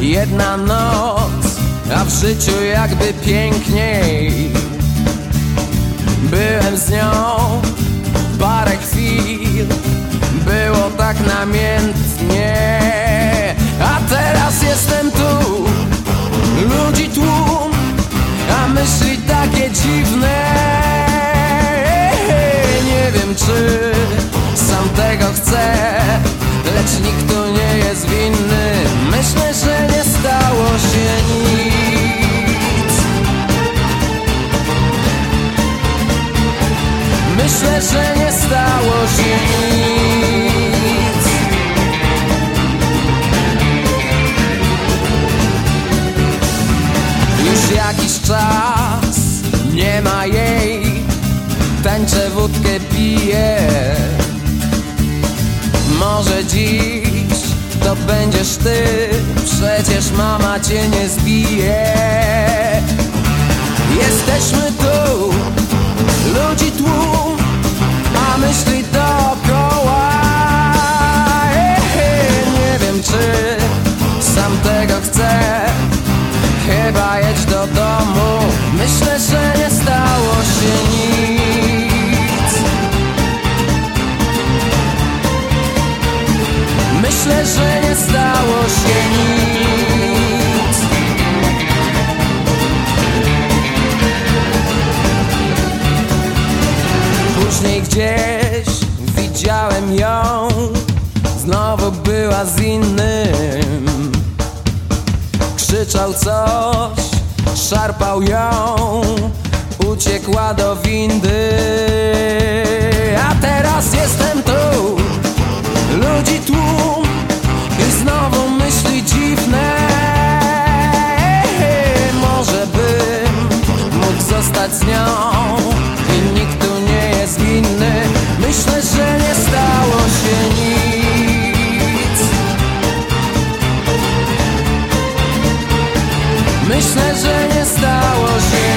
jedna noc, a w życiu jakby piękniej. Byłem z nią parę chwil, było tak namiętnie. A teraz jestem tu, ludzi tłum, a myśli takie dziwne. Nie wiem czy sam tego chcę, lecz nikt tu nie jest winny. Myślę, że nie stało się nic. Już jakiś czas nie ma jej, tańczę wódkę piję. Może dziś to będziesz ty, przecież mama cię nie zbije. Chcę, chyba jedź do domu. Myślę, że nie stało się nic. Myślę, że nie stało się nic. Później gdzieś widziałem ją, znowu była z innym. Coś, szarpał ją, uciekła do windy. A teraz jestem tu, ludzi tłum i znowu myśli dziwne. Może bym mógł zostać z nią Myślę, że nie stało się